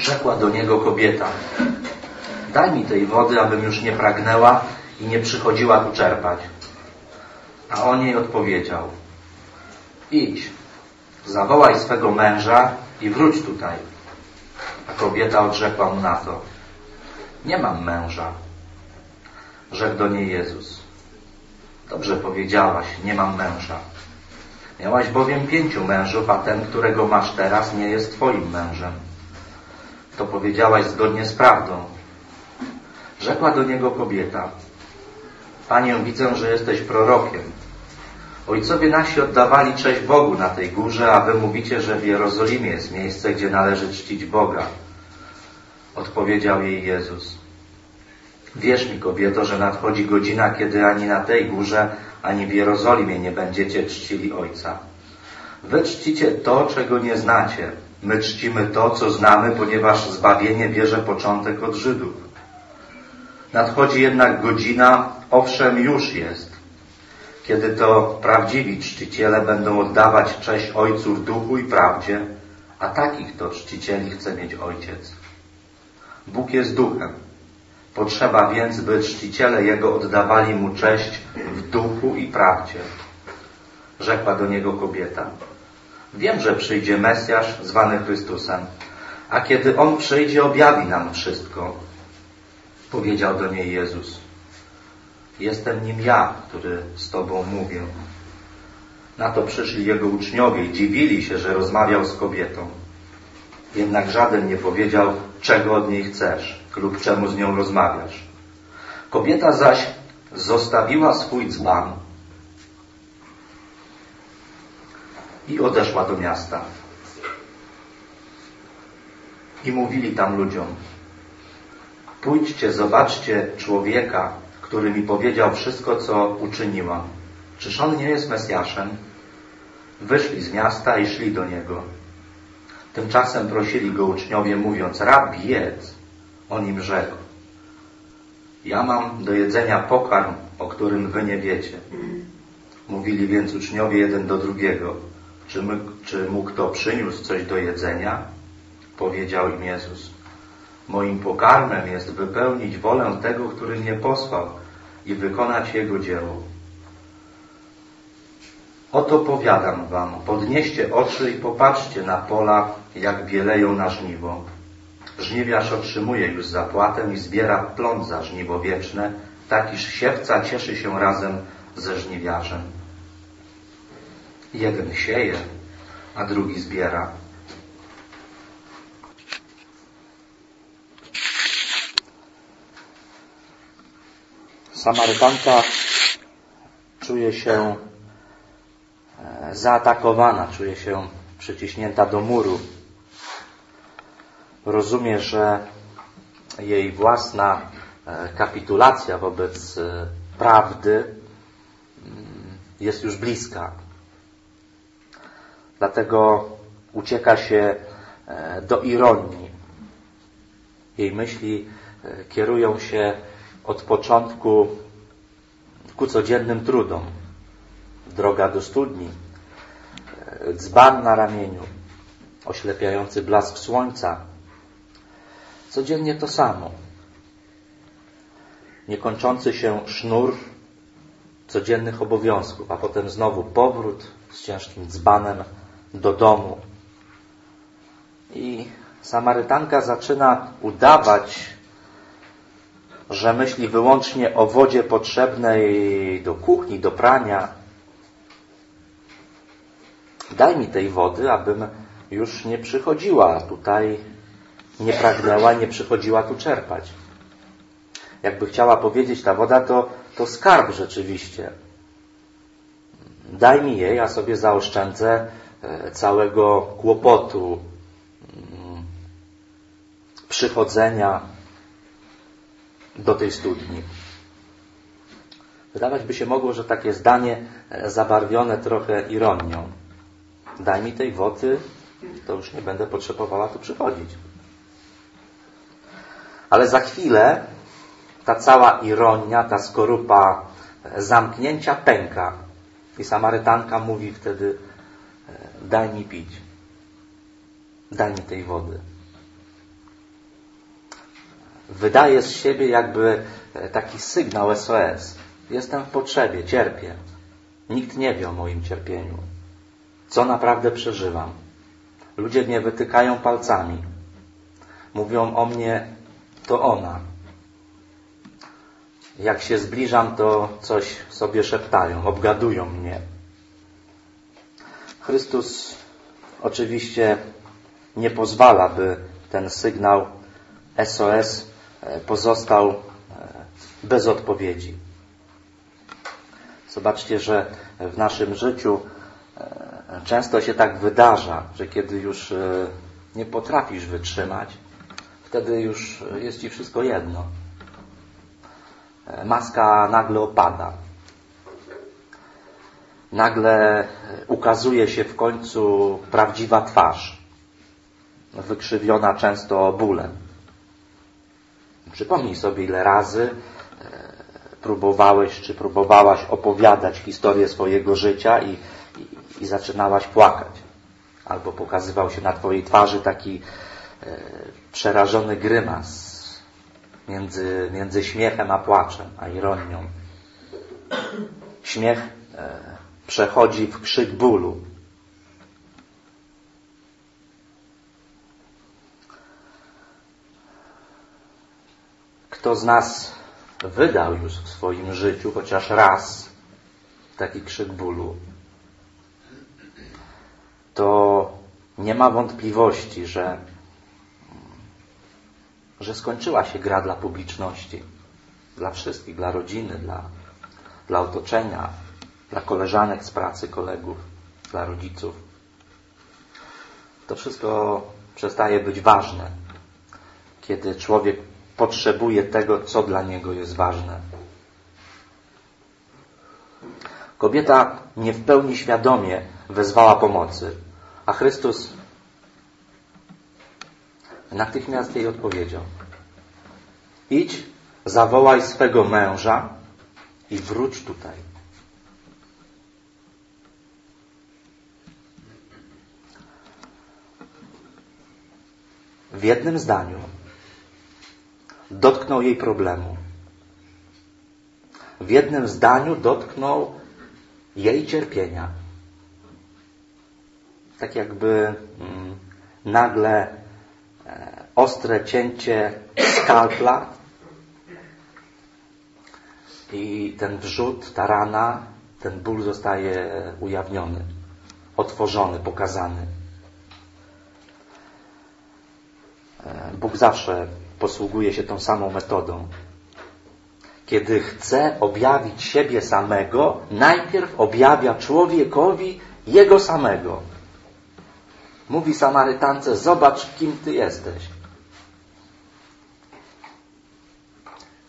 Rzekła do niego kobieta, daj mi tej wody, abym już nie pragnęła i nie przychodziła tu czerpać. A on jej odpowiedział, idź, zawołaj swego męża i wróć tutaj. A kobieta odrzekła mu na to, nie mam męża. Rzekł do niej Jezus, dobrze powiedziałaś, nie mam męża. Miałaś bowiem pięciu mężów, a ten, którego masz teraz, nie jest twoim mężem. To powiedziałaś zgodnie z prawdą. Rzekła do niego kobieta, Panie, widzę, że jesteś prorokiem. Ojcowie nasi oddawali cześć Bogu na tej górze, a wy mówicie, że w Jerozolimie jest miejsce, gdzie należy czcić Boga. Odpowiedział jej Jezus. Wierz mi, kobieto, że nadchodzi godzina, kiedy ani na tej górze, ani w Jerozolimie nie będziecie czcili Ojca. Wy czcicie to, czego nie znacie. My czcimy to, co znamy, ponieważ zbawienie bierze początek od Żydów. Nadchodzi jednak godzina, owszem już jest, kiedy to prawdziwi czciciele będą oddawać cześć Ojcu w duchu i prawdzie, a takich to czcicieli chce mieć Ojciec. Bóg jest duchem. Potrzeba więc, by czciciele Jego oddawali Mu cześć w duchu i prawdzie. Rzekła do Niego kobieta. Wiem, że przyjdzie Mesjasz zwany Chrystusem, a kiedy On przyjdzie, objawi nam wszystko. Powiedział do niej Jezus. Jestem nim ja, który z Tobą mówię. Na to przyszli Jego uczniowie i dziwili się, że rozmawiał z kobietą. Jednak żaden nie powiedział, czego od niej chcesz lub czemu z nią rozmawiasz. Kobieta zaś zostawiła swój dzban i odeszła do miasta. I mówili tam ludziom, pójdźcie, zobaczcie człowieka, który mi powiedział wszystko, co uczyniłam. Czyż on nie jest Mesjaszem? Wyszli z miasta i szli do niego. Tymczasem prosili go uczniowie, mówiąc, rabbi, jedz. On im rzekł, ja mam do jedzenia pokarm, o którym wy nie wiecie. Mówili więc uczniowie jeden do drugiego, czy, my, czy mu kto przyniósł coś do jedzenia? Powiedział im Jezus, moim pokarmem jest wypełnić wolę tego, który mnie posłał i wykonać Jego dzieło. Oto powiadam wam, podnieście oczy i popatrzcie na pola, jak bieleją na żniwo. Żniwiarz otrzymuje już zapłatę i zbiera plon za żniwo wieczne, tak iż siewca cieszy się razem ze żniwiarzem. Jeden sieje, a drugi zbiera. Samarytanka czuje się e, zaatakowana, czuje się przyciśnięta do muru. Rozumie, że jej własna e, kapitulacja wobec e, prawdy mm, jest już bliska. Dlatego ucieka się do ironii. Jej myśli kierują się od początku ku codziennym trudom. Droga do studni, dzban na ramieniu, oślepiający blask słońca. Codziennie to samo. Niekończący się sznur codziennych obowiązków, a potem znowu powrót z ciężkim dzbanem do domu. I Samarytanka zaczyna udawać, że myśli wyłącznie o wodzie potrzebnej do kuchni, do prania. Daj mi tej wody, abym już nie przychodziła tutaj, nie pragnęła, nie przychodziła tu czerpać. Jakby chciała powiedzieć, ta woda to, to skarb rzeczywiście. Daj mi jej, a sobie zaoszczędzę całego kłopotu, mm, przychodzenia, do tej studni. Wydawać by się mogło, że takie zdanie e, zabarwione trochę ironią. Daj mi tej wody, to już nie będę potrzebowała tu przychodzić. Ale za chwilę ta cała ironia, ta skorupa e, zamknięcia pęka i Samarytanka mówi wtedy e, daj mi pić. Daj mi tej wody. wydaje z siebie jakby e, taki sygnał SOS. Jestem w potrzebie, cierpię. Nikt nie wie o moim cierpieniu. Co naprawdę przeżywam. Ludzie mnie wytykają palcami. Mówią o mnie, to ona. Jak się zbliżam, to coś sobie szeptają, obgadują mnie. Chrystus oczywiście nie pozwala, by ten sygnał SOS e, pozostał e, bez odpowiedzi. Zobaczcie, że w naszym życiu e, często się tak wydarza, że kiedy już nie potrafisz wytrzymać, wtedy już jest ci wszystko jedno. Maska nagle opada. Nagle ukazuje się w końcu prawdziwa twarz, wykrzywiona często bólem. Przypomnij sobie, ile razy próbowałeś czy próbowałaś opowiadać historię swojego życia i, i, i zaczynałaś płakać. Albo pokazywał się na Twojej twarzy taki e, przerażony grymas między, między śmiechem a płaczem, a ironią. Śmiech e, przechodzi w krzyk bólu. Kto z nas wydał już w swoim życiu chociaż raz taki krzyk bólu, to nie ma wątpliwości, że, że skończyła się gra dla publiczności, dla wszystkich, dla rodziny, dla, dla otoczenia, dla koleżanek z pracy, kolegów, dla rodziców. To wszystko przestaje być ważne, kiedy człowiek potrzebuje tego, co dla niego jest ważne. Kobieta nie w pełni świadomie wezwała pomocy, a Chrystus natychmiast jej odpowiedział. Idź, zawołaj swego męża i wróć tutaj. W jednym zdaniu dotknął jej problemu. W jednym zdaniu dotknął jej cierpienia. Tak jakby mm, nagle e, ostre cięcie skalpla i ten wrzut, ta rana, ten ból zostaje ujawniony, otworzony, pokazany. E, Bóg zawsze posługuje się tą samą metodą. Kiedy chce objawić siebie samego, najpierw objawia człowiekowi jego samego. Mówi Samarytance, zobacz, kim ty jesteś.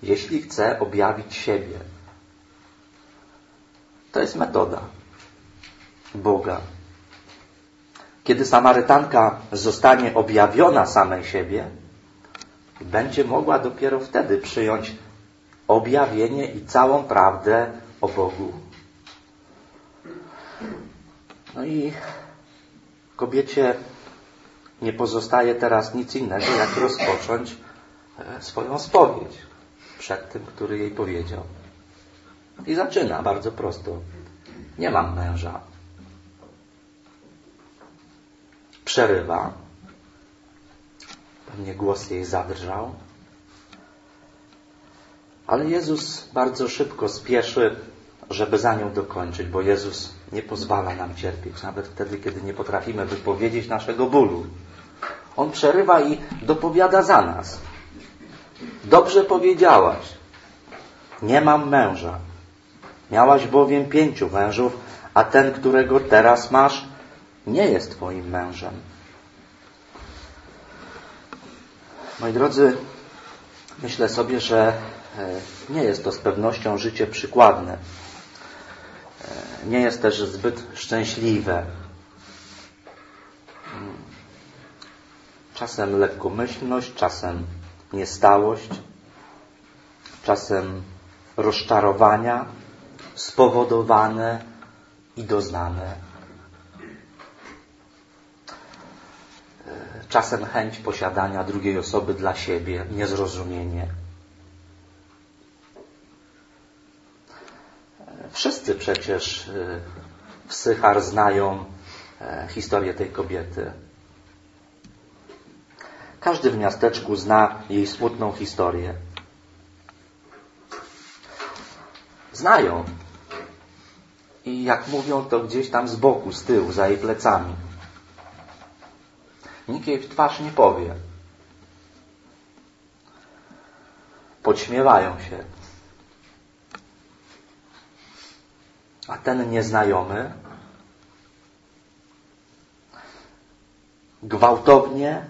Jeśli chce objawić siebie, to jest metoda Boga. Kiedy Samarytanka zostanie objawiona samej siebie, będzie mogła dopiero wtedy przyjąć objawienie i całą prawdę o Bogu. No i kobiecie nie pozostaje teraz nic innego, jak rozpocząć e, swoją spowiedź przed tym, który jej powiedział. I zaczyna bardzo prosto. Nie mam męża. Przerywa Pewnie głos jej zadrżał. Ale Jezus bardzo szybko spieszy, żeby za nią dokończyć, bo Jezus nie pozwala nam cierpieć, nawet wtedy, kiedy nie potrafimy wypowiedzieć naszego bólu. On przerywa i dopowiada za nas. Dobrze powiedziałaś. Nie mam męża. Miałaś bowiem pięciu mężów, a ten, którego teraz masz, nie jest twoim mężem. Moi drodzy, myślę sobie, że e, nie jest to z pewnością życie przykładne. E, nie jest też zbyt szczęśliwe. Czasem lekkomyślność, czasem niestałość, czasem rozczarowania spowodowane i doznane. E, czasem chęć posiadania drugiej osoby dla siebie, niezrozumienie. Wszyscy przecież y, w Sychar znają e, historię tej kobiety. Każdy w miasteczku zna jej smutną historię. Znają. I jak mówią, to gdzieś tam z boku, z tyłu, za jej plecami. Nikt jej w twarz nie powie. Podśmiewają się. A ten nieznajomy gwałtownie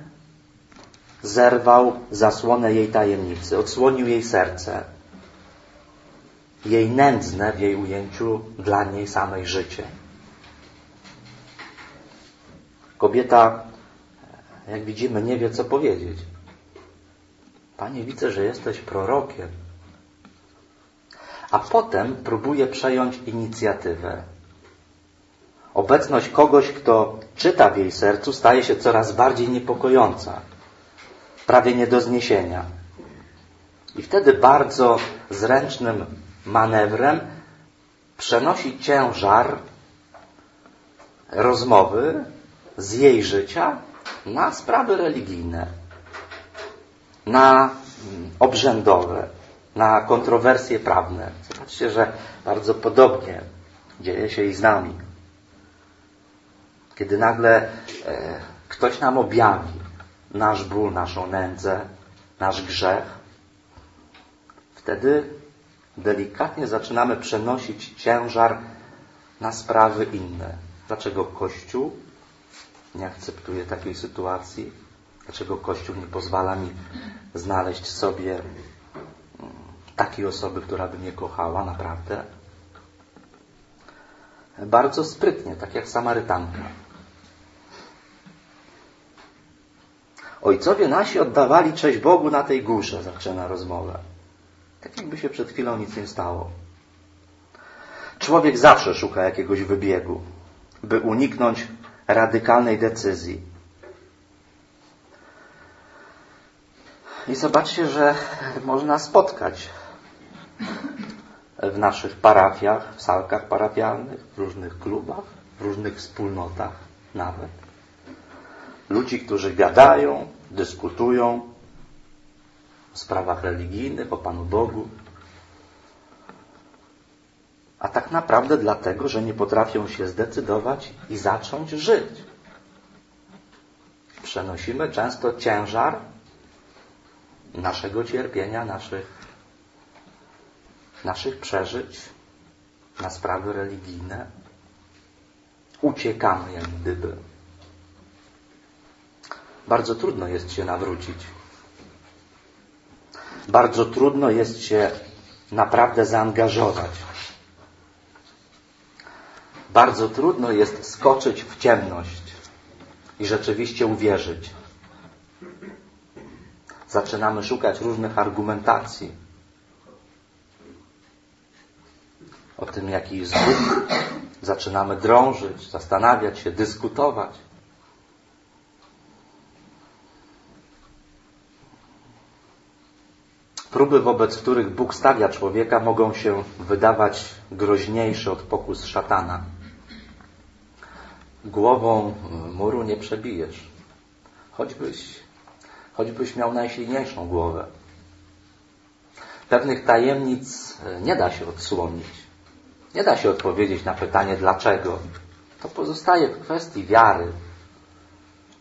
zerwał zasłonę jej tajemnicy, odsłonił jej serce, jej nędzne w jej ujęciu dla niej samej życie. Kobieta, jak widzimy, nie wie, co powiedzieć. Panie, widzę, że jesteś prorokiem. A potem próbuje przejąć inicjatywę. Obecność kogoś, kto czyta w jej sercu, staje się coraz bardziej niepokojąca prawie nie do zniesienia. I wtedy bardzo zręcznym manewrem przenosi ciężar rozmowy z jej życia na sprawy religijne, na mm, obrzędowe, na kontrowersje prawne. Zobaczcie, że bardzo podobnie dzieje się i z nami. Kiedy nagle e, ktoś nam objawi, nasz ból, naszą nędzę, nasz grzech, wtedy delikatnie zaczynamy przenosić ciężar na sprawy inne. Dlaczego Kościół nie akceptuje takiej sytuacji? Dlaczego Kościół nie pozwala mi znaleźć sobie mm, takiej osoby, która by mnie kochała naprawdę? Bardzo sprytnie, tak jak Samarytanka. Ojcowie nasi oddawali cześć Bogu na tej górze, zaczyna rozmowę. Tak jakby się przed chwilą nic nie stało. Człowiek zawsze szuka jakiegoś wybiegu, by uniknąć radykalnej decyzji. I zobaczcie, że można spotkać w naszych parafiach, w salkach parafialnych, w różnych klubach, w różnych wspólnotach nawet ludzi, którzy gadają, dyskutują o sprawach religijnych, o Panu Bogu, tak naprawdę dlatego, że nie potrafią się zdecydować i zacząć żyć. Przenosimy często ciężar naszego cierpienia, naszych, naszych przeżyć na sprawy religijne. Uciekamy jak gdyby bardzo trudno jest się nawrócić. Bardzo trudno jest się naprawdę zaangażować. Bardzo trudno jest skoczyć w ciemność i rzeczywiście uwierzyć. Zaczynamy szukać różnych argumentacji o tym, jaki jest Bóg. Zaczynamy drążyć, zastanawiać się, dyskutować. Próby, wobec których Bóg stawia człowieka, mogą się wydawać groźniejsze od pokus szatana. Głową muru nie przebijesz, choćbyś, choćbyś miał najsilniejszą głowę. Pewnych tajemnic nie da się odsłonić. Nie da się odpowiedzieć na pytanie dlaczego. To pozostaje w kwestii wiary.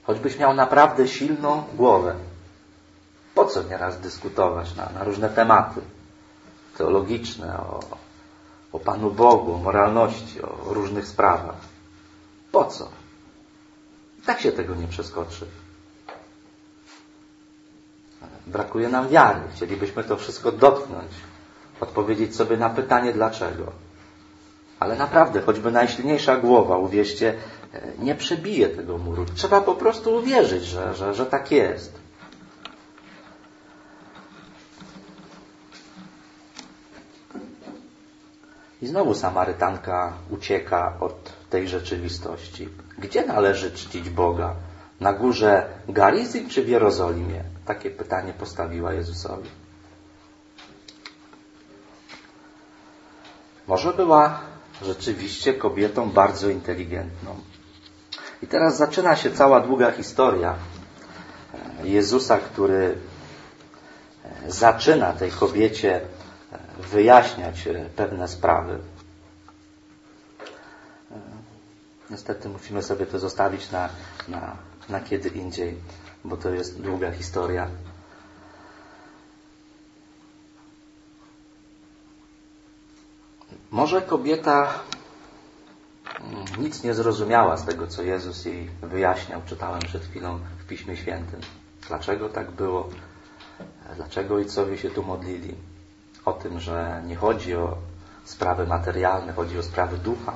Choćbyś miał naprawdę silną głowę. Po co nieraz dyskutować na, na różne tematy teologiczne, o, o Panu Bogu, o moralności, o różnych sprawach? Po co? Tak się tego nie przeskoczy. Brakuje nam wiary. Chcielibyśmy to wszystko dotknąć, odpowiedzieć sobie na pytanie dlaczego. Ale naprawdę, choćby najsilniejsza głowa, uwierzcie, nie przebije tego muru. Trzeba po prostu uwierzyć, że, że, że tak jest. I znowu Samarytanka ucieka od tej rzeczywistości. Gdzie należy czcić Boga? Na górze Garizim czy w Jerozolimie? Takie pytanie postawiła Jezusowi. Może była rzeczywiście kobietą bardzo inteligentną. I teraz zaczyna się cała długa historia Jezusa, który zaczyna tej kobiecie wyjaśniać pewne sprawy. Niestety musimy sobie to zostawić na, na, na kiedy indziej, bo to jest długa historia. Może kobieta mm, nic nie zrozumiała z tego, co Jezus jej wyjaśniał. Czytałem przed chwilą w Piśmie Świętym. Dlaczego tak było? Dlaczego ojcowie się tu modlili? O tym, że nie chodzi o sprawy materialne, chodzi o sprawy ducha.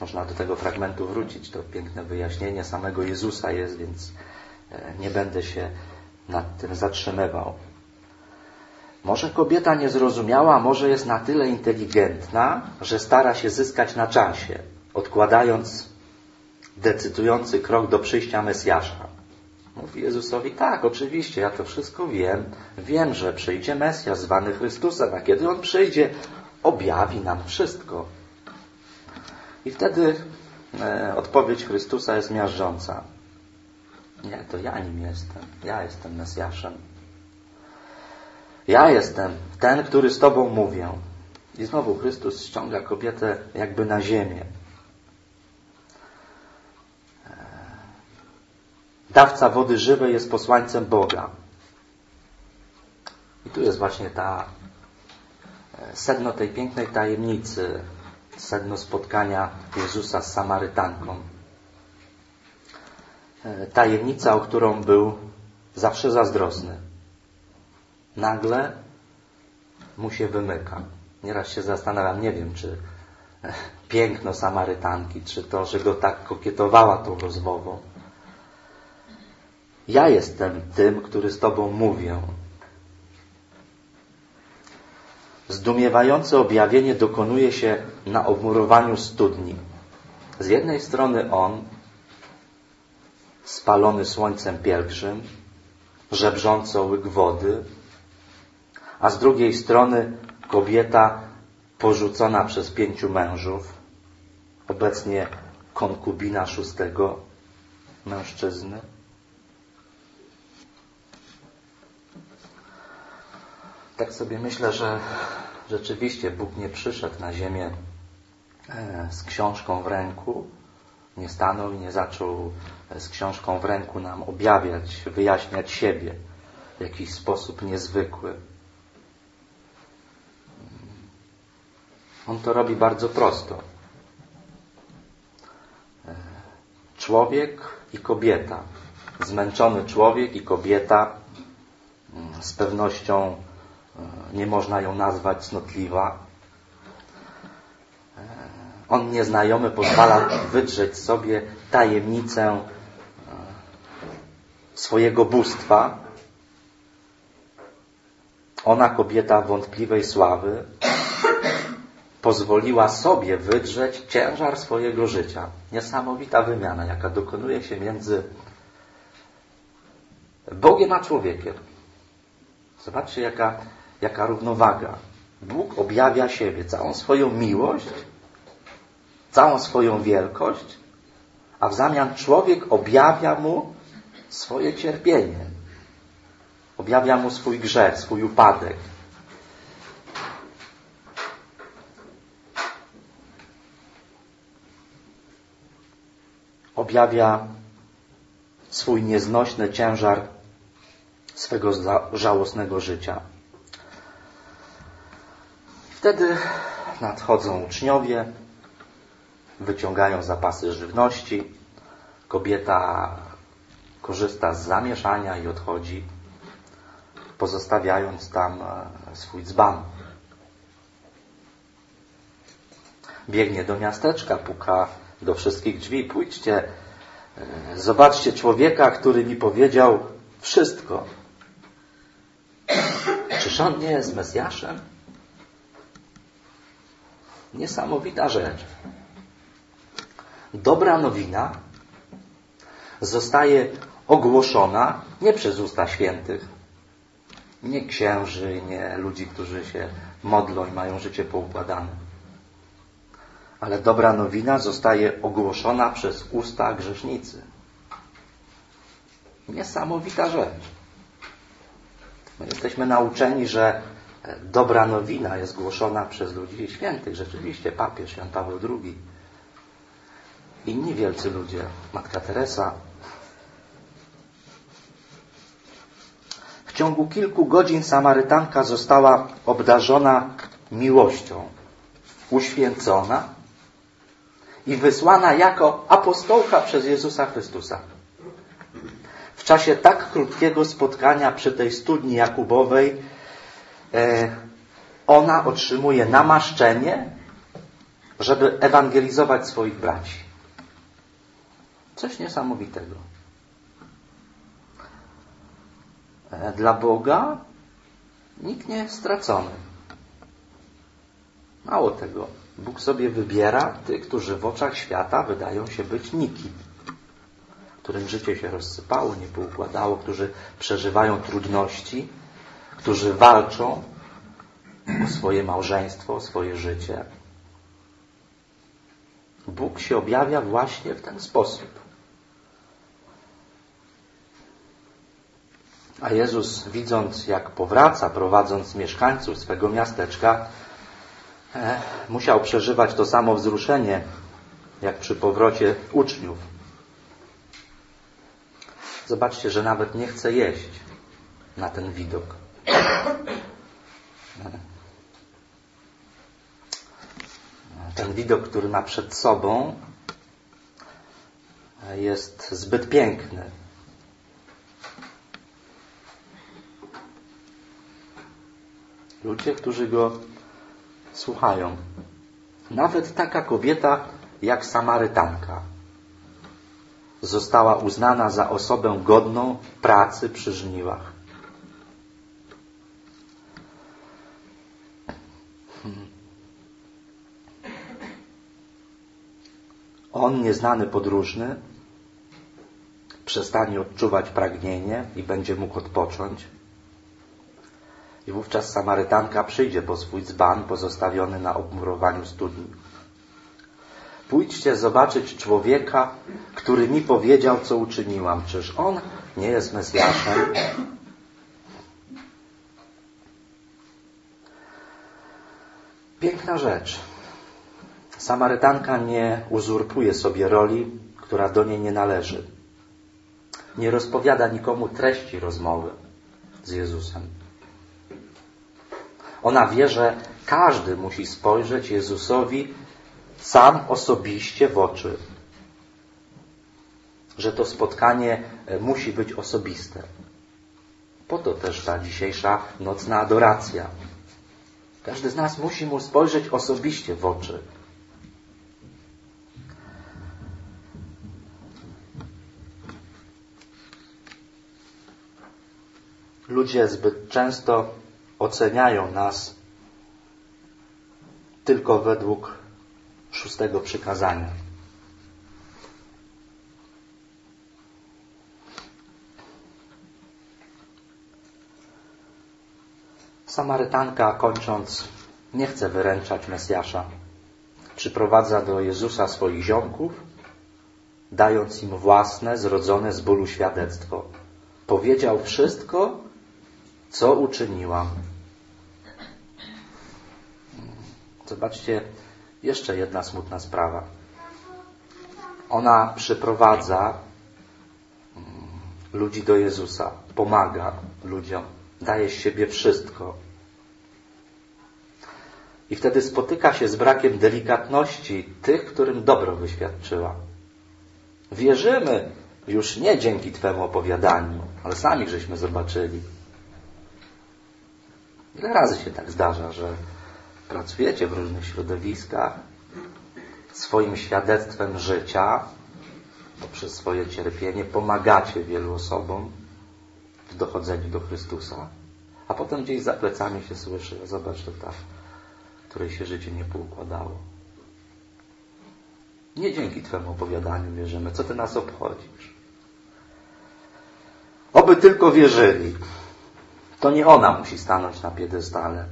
Można do tego fragmentu wrócić. To piękne wyjaśnienie samego Jezusa jest, więc e, nie będę się nad tym zatrzymywał. Może kobieta nie zrozumiała, może jest na tyle inteligentna, że stara się zyskać na czasie, odkładając decydujący krok do przyjścia Mesjasza. Mówi Jezusowi, tak, oczywiście, ja to wszystko wiem. Wiem, że przyjdzie Mesjasz zwany Chrystusem, a kiedy On przyjdzie, objawi nam wszystko. I wtedy e, odpowiedź Chrystusa jest miażdżąca. Nie, to ja nim jestem. Ja jestem Mesjaszem. Ja jestem ten, który z Tobą mówię. I znowu Chrystus ściąga kobietę jakby na ziemię. Dawca wody żywej jest posłańcem Boga. I tu jest właśnie ta e, sedno tej pięknej tajemnicy, sedno spotkania Jezusa z Samarytanką. E, tajemnica, o którą był zawsze zazdrosny nagle mu się wymyka. Nieraz się zastanawiam, nie wiem, czy piękno Samarytanki, czy to, że go tak kokietowała tą rozmową. Ja jestem tym, który z Tobą mówię. Zdumiewające objawienie dokonuje się na obmurowaniu studni. Z jednej strony on, spalony słońcem pielgrzym, żebrząco łyk wody, a z drugiej strony kobieta porzucona przez pięciu mężów, obecnie konkubina szóstego mężczyzny. Tak sobie myślę, że rzeczywiście Bóg nie przyszedł na ziemię e, z książką w ręku, nie stanął i nie zaczął e, z książką w ręku nam objawiać, wyjaśniać siebie w jakiś sposób niezwykły. On to robi bardzo prosto. Człowiek i kobieta. Zmęczony człowiek i kobieta. Z pewnością e, nie można ją nazwać cnotliwa. E, on nieznajomy pozwala wydrzeć sobie tajemnicę e, swojego bóstwa. Ona kobieta wątpliwej sławy, pozwoliła sobie wydrzeć ciężar swojego życia. Niesamowita wymiana, jaka dokonuje się między Bogiem a człowiekiem. Zobaczcie, jaka, jaka równowaga. Bóg objawia siebie, całą swoją miłość, całą swoją wielkość, a w zamian człowiek objawia mu swoje cierpienie. Objawia mu swój grzech, swój upadek, objawia swój nieznośny ciężar swego żałosnego życia. Wtedy nadchodzą uczniowie, wyciągają zapasy żywności, kobieta korzysta z zamieszania i odchodzi, pozostawiając tam e, swój dzban. Biegnie do miasteczka, puka do wszystkich drzwi. Pójdźcie, e, zobaczcie człowieka, który mi powiedział wszystko. Czyż on nie jest Mesjaszem? Niesamowita rzecz. Dobra nowina zostaje ogłoszona nie przez usta świętych, nie księży, nie ludzi, którzy się modlą i mają życie poukładane. Ale dobra nowina zostaje ogłoszona przez usta grzesznicy. Niesamowita rzecz. My jesteśmy nauczeni, że dobra nowina jest głoszona przez ludzi świętych. Rzeczywiście papież Jan Paweł II, inni wielcy ludzie, Matka Teresa. W ciągu kilku godzin Samarytanka została obdarzona miłością, uświęcona i wysłana jako apostołka przez Jezusa Chrystusa. W czasie tak krótkiego spotkania przy tej studni Jakubowej ona otrzymuje namaszczenie, żeby ewangelizować swoich braci. Coś niesamowitego. E, dla Boga nikt nie jest stracony. Mało tego, Bóg sobie wybiera tych, którzy w oczach świata wydają się być nikim, którym życie się rozsypało, nie poukładało, którzy przeżywają trudności, którzy walczą o swoje małżeństwo, o swoje życie. Bóg się objawia właśnie w ten sposób. A Jezus, widząc jak powraca, prowadząc mieszkańców swego miasteczka, e, musiał przeżywać to samo wzruszenie, jak przy powrocie uczniów. Zobaczcie, że nawet nie chce jeść na ten widok. Ten widok, który ma przed sobą, jest zbyt piękny. Ludzie, którzy go słuchają. Nawet taka kobieta jak Samarytanka została uznana za osobę godną pracy przy żniwach. On, nieznany podróżny, przestanie odczuwać pragnienie i będzie mógł odpocząć. I wówczas Samarytanka przyjdzie po swój dzban pozostawiony na obmurowaniu studni. Pójdźcie zobaczyć człowieka, który mi powiedział, co uczyniłam. Czyż on nie jest Mesjaszem? Piękna rzecz. Samarytanka nie uzurpuje sobie roli, która do niej nie należy. Nie rozpowiada nikomu treści rozmowy z Jezusem. Ona wie, że każdy musi spojrzeć Jezusowi sam osobiście w oczy. Że to spotkanie e, musi być osobiste. Po to też ta dzisiejsza nocna adoracja. Każdy z nas musi mu spojrzeć osobiście w oczy. Ludzie zbyt często oceniają nas tylko według szóstego przykazania. Samarytanka, kończąc, nie chce wyręczać Mesjasza. Przyprowadza do Jezusa swoich ziomków, dając im własne, zrodzone z bólu świadectwo. Powiedział wszystko, co uczyniłam. Zobaczcie, jeszcze jedna smutna sprawa. Ona przyprowadza mm, ludzi do Jezusa, pomaga ludziom, daje z siebie wszystko. I wtedy spotyka się z brakiem delikatności tych, którym dobro wyświadczyła. Wierzymy już nie dzięki Twemu opowiadaniu, ale sami żeśmy zobaczyli. Ile razy się tak zdarza, że pracujecie w różnych środowiskach, swoim świadectwem życia, poprzez swoje cierpienie, pomagacie wielu osobom w dochodzeniu do Chrystusa, a potem gdzieś za plecami się słyszy, zobacz, to ta, której się życie nie poukładało. Nie dzięki Twemu opowiadaniu wierzymy. Co Ty nas obchodzisz? Oby tylko wierzyli. To nie ona musi stanąć na piedestale.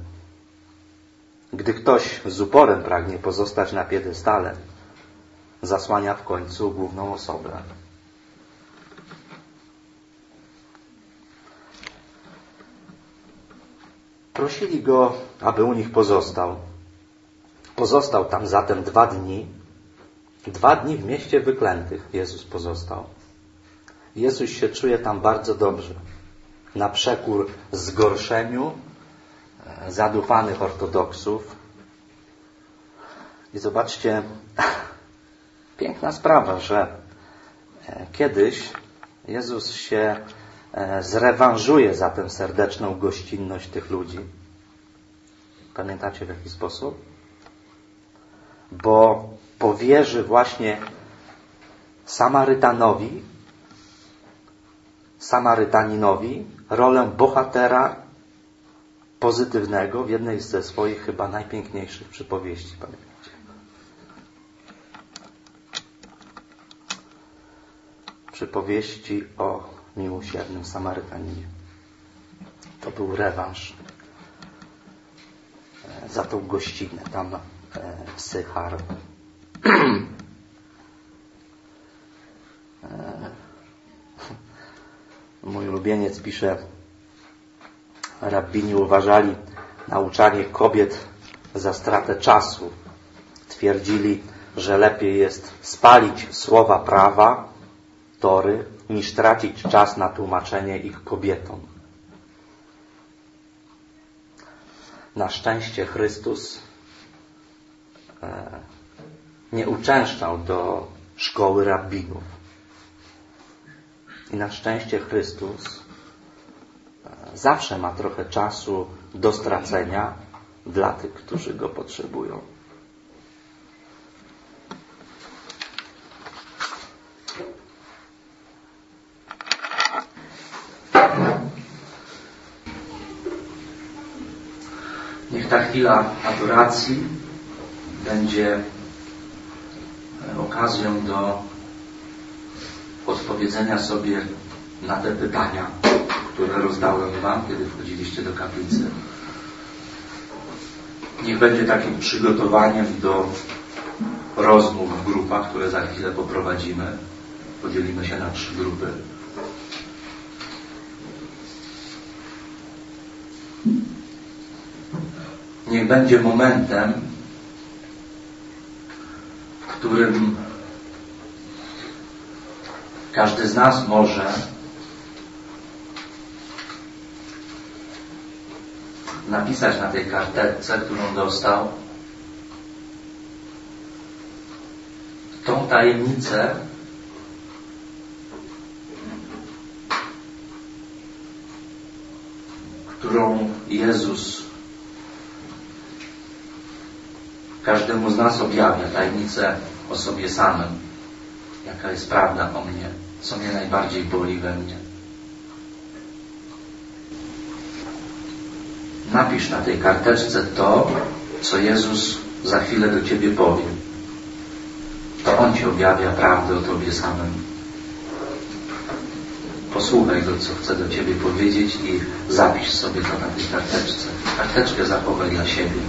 Gdy ktoś z uporem pragnie pozostać na piedestale, zasłania w końcu główną osobę. Prosili go, aby u nich pozostał. Pozostał tam zatem dwa dni. Dwa dni w mieście wyklętych Jezus pozostał. Jezus się czuje tam bardzo dobrze. Na przekór zgorszeniu e, zadufanych ortodoksów. I zobaczcie, piękna sprawa, że e, kiedyś Jezus się e, zrewanżuje za tę serdeczną gościnność tych ludzi. Pamiętacie w jaki sposób? Bo powierzy właśnie Samarytanowi, Samarytaninowi rolę bohatera pozytywnego w jednej ze swoich chyba najpiękniejszych przypowieści. Pamiętacie? Przypowieści o miłosiernym Samarytaninie. To był rewanż e, za tą gościnę. Tam e, Sychar e, Mój ulubieniec pisze, rabbini uważali nauczanie kobiet za stratę czasu. Twierdzili, że lepiej jest spalić słowa prawa, tory, niż tracić czas na tłumaczenie ich kobietom. Na szczęście Chrystus e, nie uczęszczał do szkoły rabbinów. I na szczęście Chrystus e, zawsze ma trochę czasu do stracenia dla tych, którzy go potrzebują. Niech ta chwila adoracji będzie e, okazją do odpowiedzenia sobie na te pytania, które rozdałem Wam, kiedy wchodziliście do kaplicy. Niech będzie takim przygotowaniem do rozmów w grupach, które za chwilę poprowadzimy. Podzielimy się na trzy grupy. Niech będzie momentem, w którym każdy z nas może napisać na tej karteczce, którą dostał, tą tajemnicę, którą Jezus każdemu z nas objawia, tajemnicę o sobie samym, jaka jest prawda o mnie co mnie najbardziej boli we mnie. Napisz na tej karteczce to, co Jezus za chwilę do Ciebie powie. To On Ci objawia prawdę o Tobie samym. Posłuchaj Go, co chce do Ciebie powiedzieć i zapisz sobie to na tej karteczce. Karteczkę zachowaj dla siebie.